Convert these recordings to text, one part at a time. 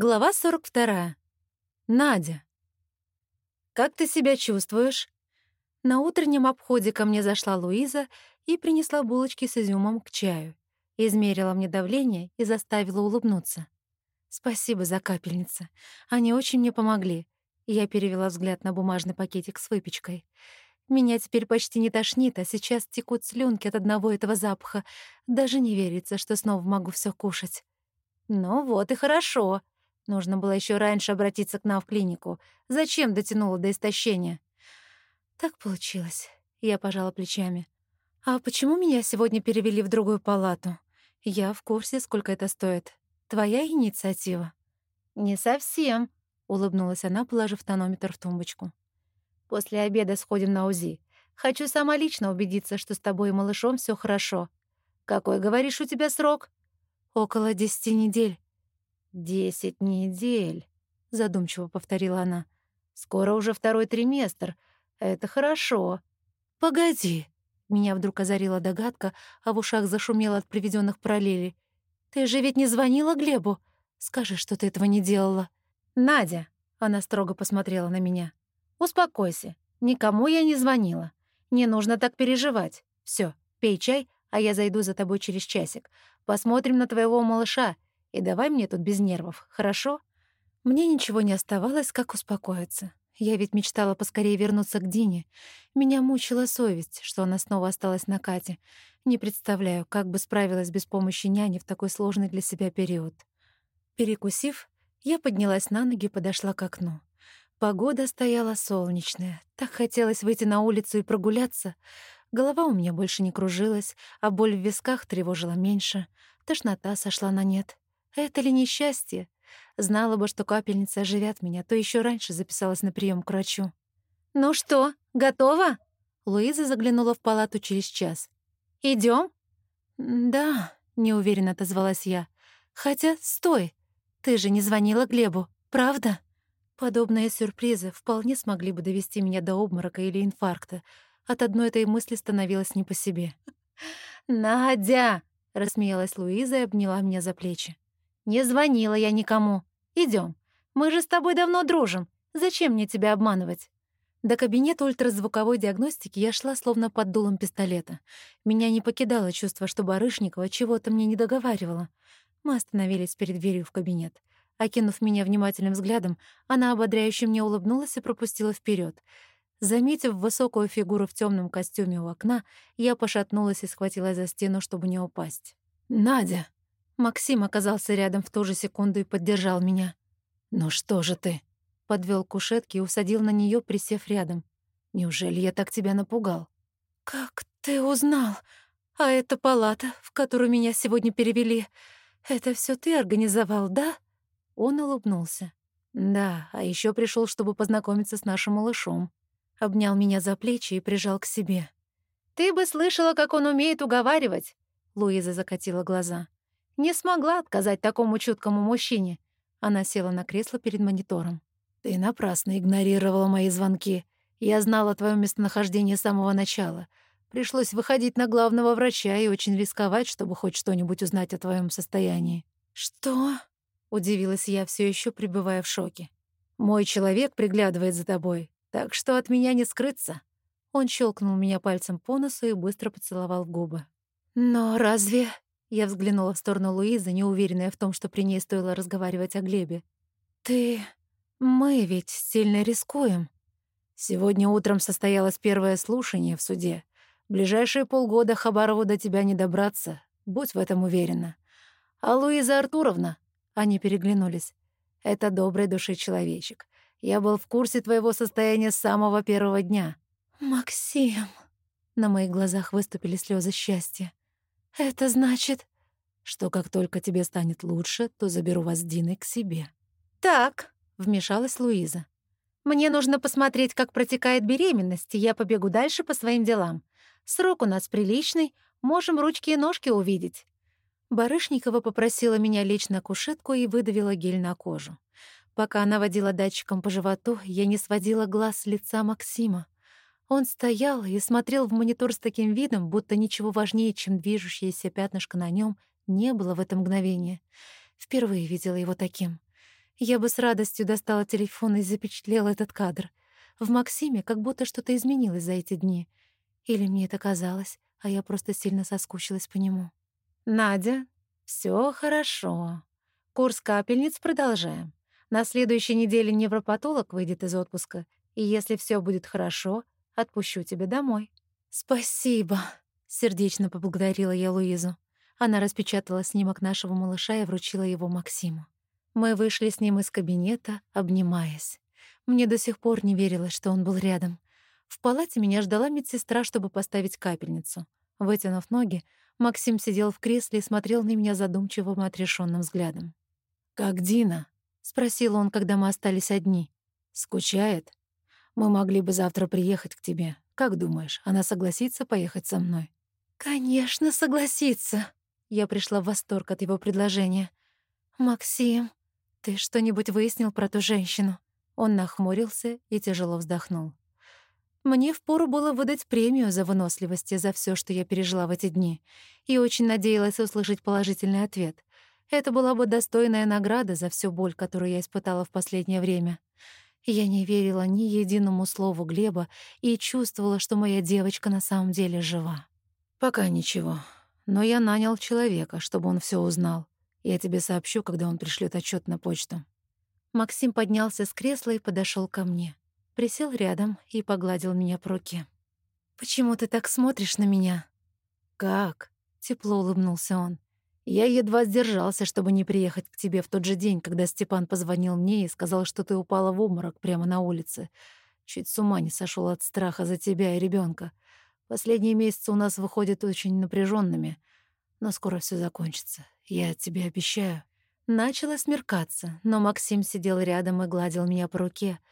Глава 42. Надя. «Как ты себя чувствуешь?» На утреннем обходе ко мне зашла Луиза и принесла булочки с изюмом к чаю. Измерила мне давление и заставила улыбнуться. «Спасибо за капельницы. Они очень мне помогли». Я перевела взгляд на бумажный пакетик с выпечкой. Меня теперь почти не тошнит, а сейчас текут слюнки от одного этого запаха. Даже не верится, что снова могу все кушать. «Ну вот и хорошо», Нужно было еще раньше обратиться к нам в клинику. Зачем дотянула до истощения? Так получилось. Я пожала плечами. А почему меня сегодня перевели в другую палату? Я в курсе, сколько это стоит. Твоя инициатива? Не совсем, улыбнулась она, положив тонометр в тумбочку. После обеда сходим на УЗИ. Хочу сама лично убедиться, что с тобой и малышом все хорошо. Какой, говоришь, у тебя срок? Около десяти недель. «Десять недель», — задумчиво повторила она. «Скоро уже второй триместр. Это хорошо». «Погоди», — меня вдруг озарила догадка, а в ушах зашумело от приведенных параллелей. «Ты же ведь не звонила Глебу? Скажи, что ты этого не делала». «Надя», — она строго посмотрела на меня, — «успокойся. Никому я не звонила. Не нужно так переживать. Все, пей чай, а я зайду за тобой через часик. Посмотрим на твоего малыша и давай мне тут без нервов, хорошо? Мне ничего не оставалось, как успокоиться. Я ведь мечтала поскорее вернуться к Дине. Меня мучила совесть, что она снова осталась на Кате. Не представляю, как бы справилась без помощи няни в такой сложный для себя период. Перекусив, я поднялась на ноги и подошла к окну. Погода стояла солнечная. Так хотелось выйти на улицу и прогуляться. Голова у меня больше не кружилась, а боль в висках тревожила меньше. Тошнота сошла на нет. Это ли несчастье? Знала бы, что капельницы оживят меня, то еще раньше записалась на прием к врачу. «Ну что, готова?» Луиза заглянула в палату через час. Идем? «Да», — неуверенно отозвалась я. «Хотя, стой, ты же не звонила Глебу, правда?» Подобные сюрпризы вполне смогли бы довести меня до обморока или инфаркта. От одной этой мысли становилось не по себе. «Надя!» — рассмеялась Луиза и обняла меня за плечи. «Не звонила я никому. Идем. Мы же с тобой давно дружим. Зачем мне тебя обманывать?» До кабинета ультразвуковой диагностики я шла словно под дулом пистолета. Меня не покидало чувство, что Барышникова чего-то мне не договаривала. Мы остановились перед дверью в кабинет. Окинув меня внимательным взглядом, она ободряюще мне улыбнулась и пропустила вперед. Заметив высокую фигуру в темном костюме у окна, я пошатнулась и схватилась за стену, чтобы не упасть. «Надя!» Максим оказался рядом в ту же секунду и поддержал меня. «Ну что же ты?» Подвел к кушетке и усадил на нее, присев рядом. «Неужели я так тебя напугал?» «Как ты узнал? А это палата, в которую меня сегодня перевели. Это все ты организовал, да?» Он улыбнулся. «Да, а еще пришел, чтобы познакомиться с нашим малышом». Обнял меня за плечи и прижал к себе. «Ты бы слышала, как он умеет уговаривать!» Луиза закатила глаза. Не смогла отказать такому чуткому мужчине. Она села на кресло перед монитором. «Ты напрасно игнорировала мои звонки. Я знала твое местонахождение с самого начала. Пришлось выходить на главного врача и очень рисковать, чтобы хоть что-нибудь узнать о твоем состоянии». «Что?» — удивилась я, все еще пребывая в шоке. «Мой человек приглядывает за тобой, так что от меня не скрыться». Он щелкнул меня пальцем по носу и быстро поцеловал в губы. «Но разве...» Я взглянула в сторону Луизы, неуверенная в том, что при ней стоило разговаривать о Глебе. «Ты... мы ведь сильно рискуем». «Сегодня утром состоялось первое слушание в суде. Ближайшие полгода Хабарову до тебя не добраться, будь в этом уверена. А Луиза Артуровна...» Они переглянулись. «Это добрый души человечек. Я был в курсе твоего состояния с самого первого дня». «Максим...» На моих глазах выступили слезы счастья. «Это значит...» «Что как только тебе станет лучше, то заберу вас с Диной к себе». «Так», — вмешалась Луиза. «Мне нужно посмотреть, как протекает беременность, и я побегу дальше по своим делам. Срок у нас приличный, можем ручки и ножки увидеть». Барышникова попросила меня лечь на кушетку и выдавила гель на кожу. Пока она водила датчиком по животу, я не сводила глаз с лица Максима. Он стоял и смотрел в монитор с таким видом, будто ничего важнее, чем движущееся пятнышко на нем, не было в это мгновение. Впервые видела его таким. Я бы с радостью достала телефон и запечатлела этот кадр. В Максиме как будто что-то изменилось за эти дни. Или мне это казалось, а я просто сильно соскучилась по нему. «Надя, все хорошо. Курс капельниц продолжаем. На следующей неделе невропатолог выйдет из отпуска, и если все будет хорошо, отпущу тебя домой». «Спасибо», — сердечно поблагодарила я Луизу. Она распечатала снимок нашего малыша и вручила его Максиму. Мы вышли с ним из кабинета, обнимаясь. Мне до сих пор не верилось, что он был рядом. В палате меня ждала медсестра, чтобы поставить капельницу. Вытянув ноги, Максим сидел в кресле и смотрел на меня задумчивым и отрешённым взглядом. «Как Дина?» — спросил он, когда мы остались одни. «Скучает? Мы могли бы завтра приехать к тебе. Как думаешь, она согласится поехать со мной?» «Конечно, согласится!» Я пришла в восторг от его предложения. «Максим, ты что-нибудь выяснил про ту женщину?» Он нахмурился и тяжело вздохнул. Мне впору было выдать премию за выносливость и за все, что я пережила в эти дни, и очень надеялась услышать положительный ответ. Это была бы достойная награда за всю боль, которую я испытала в последнее время. Я не верила ни единому слову Глеба и чувствовала, что моя девочка на самом деле жива. «Пока ничего. Но я нанял человека, чтобы он все узнал. Я тебе сообщу, когда он пришлет отчет на почту». Максим поднялся с кресла и подошел ко мне присел рядом и погладил меня по руке. «Почему ты так смотришь на меня?» «Как?» — тепло улыбнулся он. «Я едва сдержался, чтобы не приехать к тебе в тот же день, когда Степан позвонил мне и сказал, что ты упала в обморок прямо на улице. Чуть с ума не сошел от страха за тебя и ребенка. Последние месяцы у нас выходят очень напряженными, но скоро все закончится. Я тебе обещаю». Начало смеркаться, но Максим сидел рядом и гладил меня по руке —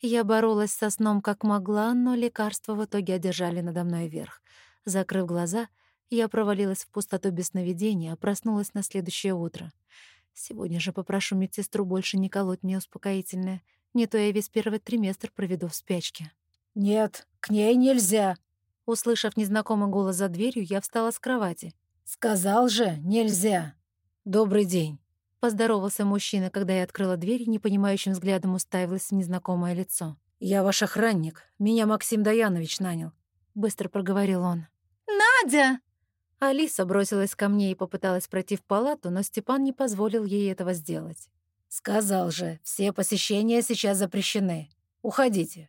я боролась со сном как могла, но лекарства в итоге одержали надо мной верх. Закрыв глаза, я провалилась в пустоту без сновидения, а проснулась на следующее утро. Сегодня же попрошу медсестру больше не колоть мне успокоительное. Не то я весь первый триместр проведу в спячке. «Нет, к ней нельзя!» Услышав незнакомый голос за дверью, я встала с кровати. «Сказал же, нельзя!» «Добрый день!» Поздоровался мужчина, когда я открыла дверь и непонимающим взглядом уставилась в незнакомое лицо. «Я ваш охранник. Меня Максим Даянович нанял», — быстро проговорил он. «Надя!» Алиса бросилась ко мне и попыталась пройти в палату, но Степан не позволил ей этого сделать. «Сказал же, все посещения сейчас запрещены. Уходите».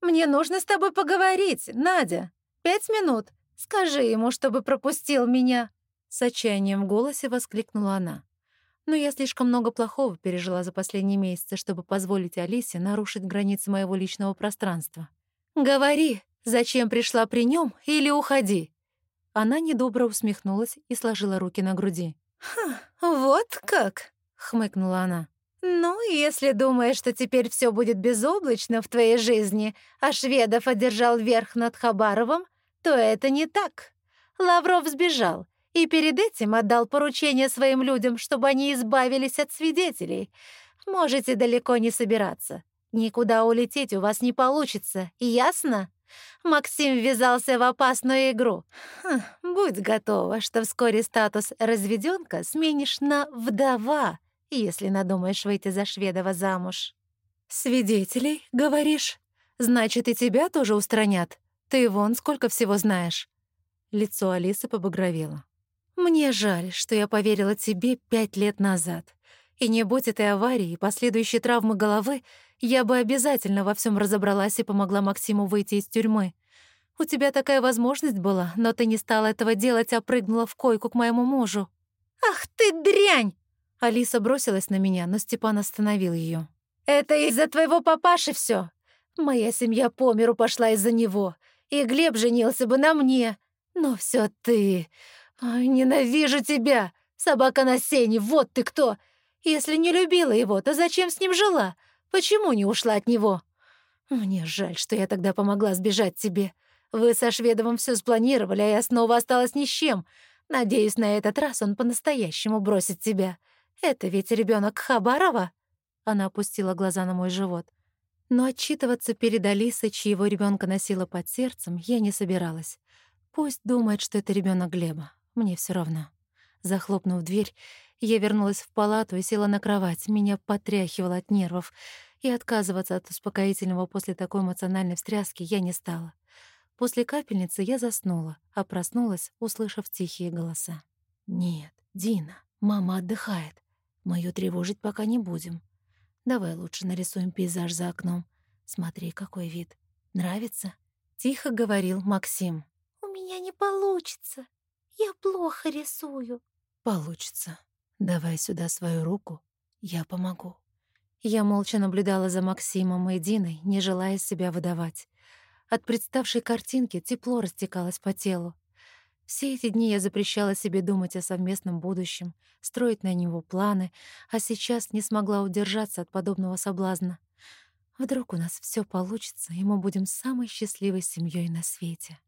«Мне нужно с тобой поговорить, Надя. Пять минут. Скажи ему, чтобы пропустил меня». С отчаянием в голосе воскликнула она но я слишком много плохого пережила за последние месяцы, чтобы позволить Алисе нарушить границы моего личного пространства. «Говори, зачем пришла при нем, или уходи!» Она недобро усмехнулась и сложила руки на груди. «Хм, вот как!» — хмыкнула она. «Ну, если думаешь, что теперь все будет безоблачно в твоей жизни, а Шведов одержал верх над Хабаровым, то это не так. Лавров сбежал, и перед этим отдал поручение своим людям, чтобы они избавились от свидетелей. Можете далеко не собираться. Никуда улететь у вас не получится, ясно? Максим ввязался в опасную игру. Хм, будь готова, что вскоре статус разведёнка сменишь на вдова, если надумаешь выйти за Шведова замуж. «Свидетелей, говоришь? Значит, и тебя тоже устранят? Ты вон сколько всего знаешь». Лицо Алисы побагровело. Мне жаль, что я поверила тебе пять лет назад. И не будь этой аварии и последующей травмы головы, я бы обязательно во всем разобралась и помогла Максиму выйти из тюрьмы. У тебя такая возможность была, но ты не стала этого делать, а прыгнула в койку к моему мужу. «Ах ты дрянь!» Алиса бросилась на меня, но Степан остановил ее. «Это из-за твоего папаши все. Моя семья по миру пошла из-за него, и Глеб женился бы на мне. Но все ты. «Ай, ненавижу тебя! Собака на сене, вот ты кто! Если не любила его, то зачем с ним жила? Почему не ушла от него? Мне жаль, что я тогда помогла сбежать тебе. Вы со Шведовым все спланировали, а я снова осталась ни с чем. Надеюсь, на этот раз он по-настоящему бросит тебя. Это ведь ребенок Хабарова?» Она опустила глаза на мой живот. Но отчитываться перед Алисой, чьего ребенка носила под сердцем, я не собиралась. Пусть думает, что это ребенок Глеба. Мне все равно. Захлопнув дверь, Я вернулась в палату и села на кровать. Меня потряхивало от нервов. И отказываться от успокоительного после такой эмоциональной встряски я не стала. После капельницы я заснула, а проснулась, услышав тихие голоса. «Нет, Дина, мама отдыхает. Мы её тревожить пока не будем. Давай лучше нарисуем пейзаж за окном. Смотри, какой вид. Нравится?» Тихо говорил Максим. «У меня не получится. Я плохо рисую». «Получится. Давай сюда свою руку. Я помогу». Я молча наблюдала за Максимом и Диной, не желая себя выдавать. От представшей картинки тепло растекалось по телу. Все эти дни я запрещала себе думать о совместном будущем, строить на него планы, а сейчас не смогла удержаться от подобного соблазна. Вдруг у нас все получится, и мы будем самой счастливой семьей на свете.